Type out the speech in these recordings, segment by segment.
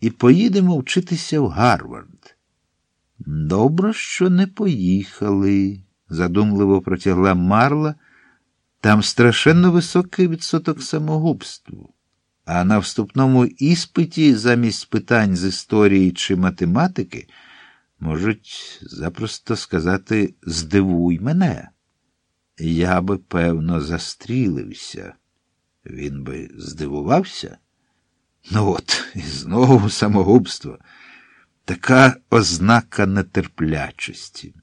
і поїдемо вчитися в Гарвард. Добре, що не поїхали, задумливо протягла Марла. Там страшенно високий відсоток самогубству. А на вступному іспиті замість питань з історії чи математики можуть запросто сказати здивуй мене. Я би, певно, застрілився. Він би здивувався. Ну от, і знову самогубство. Така ознака нетерплячості.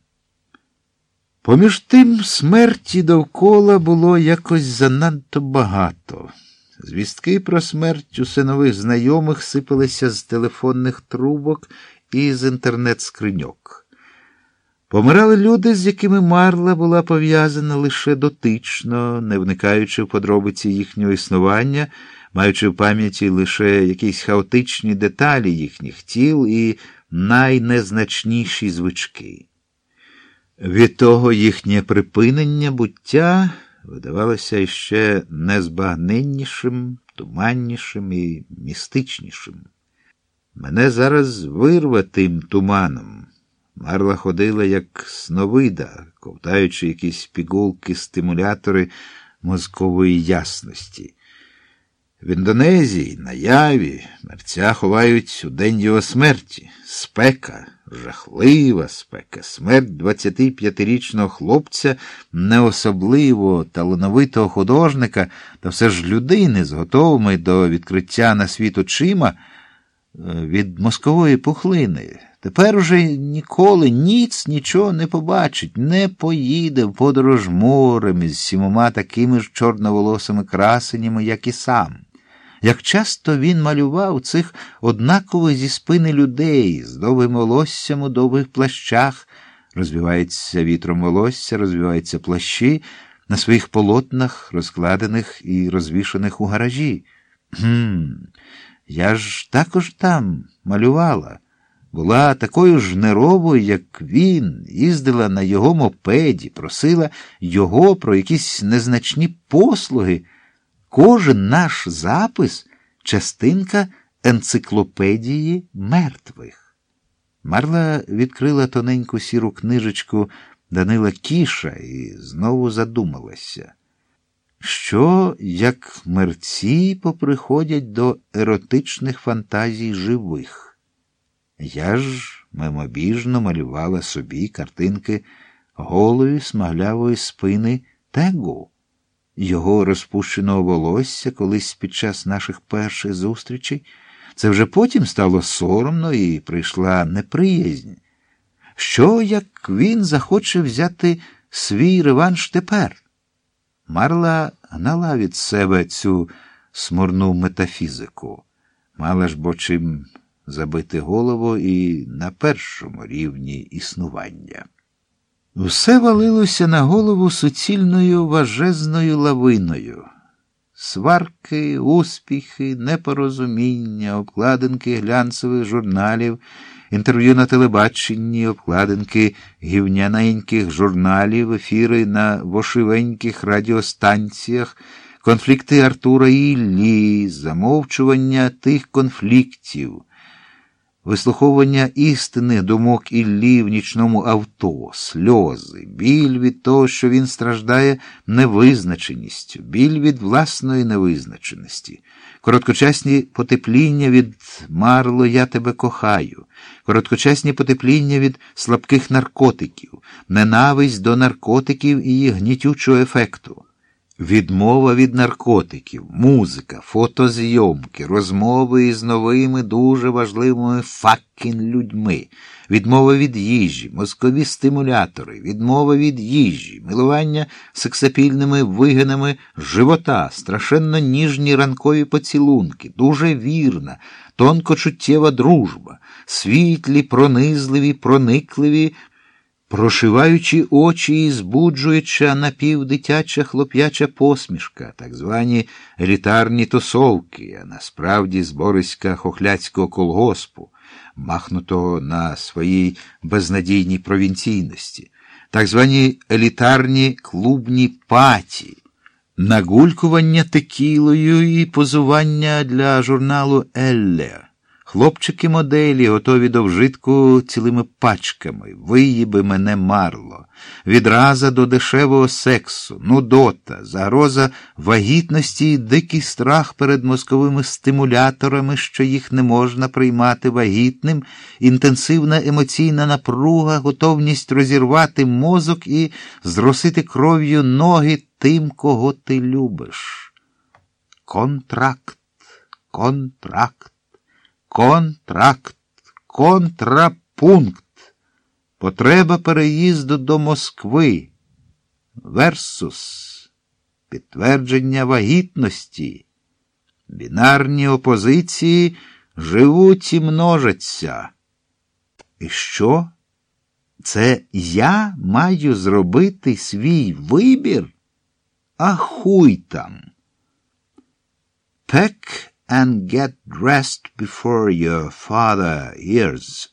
Поміж тим смерті довкола було якось занадто багато. Звістки про смерть усе нових знайомих сипалися з телефонних трубок і з інтернет-скриньок. Помирали люди, з якими Марла була пов'язана лише дотично, не вникаючи в подробиці їхнього існування, маючи в пам'яті лише якісь хаотичні деталі їхніх тіл і найнезначніші звички. Від того їхнє припинення буття видавалося іще незбагненнішим, туманнішим і містичнішим. Мене зараз вирве тим туманом. Марла ходила, як сновида, ковтаючи якісь пігулки, стимулятори мозкової ясності. В Індонезії, на яві, мерця ховають у день його смерті. Спека, жахлива спека, смерть 25-річного хлопця, не особливо талановитого художника, та все ж людини з готовими до відкриття на світ очима е, від мозкової пухлини. Тепер уже ніколи ніц нічого не побачить, не поїде в подорож морем із сімома такими ж чорноволосими красенями, як і сам. Як часто він малював цих однакових зі спини людей з довгим волоссям у довгих плащах, розвивається вітром волосся, розвиваються плащі на своїх полотнах, розкладених і розвішаних у гаражі. Гм, я ж також там малювала. Була такою ж неровою, як він, їздила на його мопеді, просила його про якісь незначні послуги. Кожен наш запис частинка енциклопедії мертвих. Марла відкрила тоненьку сіру книжечку Данила Кіша і знову задумалася. Що, як мерці поприходять до еротичних фантазій живих? Я ж мимобіжно малювала собі картинки голої смаглявої спини Тегу його розпущеного волосся колись під час наших перших зустрічей. Це вже потім стало соромно і прийшла неприязнь. Що, як він захоче взяти свій реванш тепер? Марла гнала від себе цю смурну метафізику, мала ж бо чим забити голову і на першому рівні існування. Все валилося на голову суцільною важезною лавиною. Сварки, успіхи, непорозуміння, обкладинки глянцевих журналів, інтерв'ю на телебаченні, обкладинки гівняненьких журналів, ефіри на вошивеньких радіостанціях, конфлікти Артура і Іллі, замовчування тих конфліктів вислуховування істинних думок Іллі в нічному авто, сльози, біль від того, що він страждає невизначеністю, біль від власної невизначеності, короткочасні потепління від Марло, я тебе кохаю, короткочасні потепління від слабких наркотиків, ненависть до наркотиків і їх гнітючого ефекту. Відмова від наркотиків, музика, фотозйомки, розмови із новими дуже важливими факкін людьми, відмова від їжі, мозкові стимулятори, відмова від їжі, милування сексапільними вигинами живота, страшенно ніжні ранкові поцілунки, дуже вірна, тонкочуттєва дружба, світлі, пронизливі, проникливі прошиваючи очі і збуджуюча напівдитяча хлоп'яча посмішка, так звані елітарні тусовки, а насправді збориська хохляцького колгоспу, махнутого на своїй безнадійній провінційності, так звані елітарні клубні паті. Нагулькування текілою і позування для журналу Елле, Хлопчики моделі, готові до вжитку цілими пачками, виїби мене марло, відраза до дешевого сексу, нудота, загроза вагітності і дикий страх перед мозковими стимуляторами, що їх не можна приймати вагітним, інтенсивна емоційна напруга, готовність розірвати мозок і зросити кров'ю ноги тим, кого ти любиш. Контракт, контракт. Контракт, контрапункт, потреба переїзду до Москви, версус, підтвердження вагітності, бінарні опозиції живуть і множаться. І що? Це я маю зробити свій вибір? А хуй там. Пек and get dressed before your father hears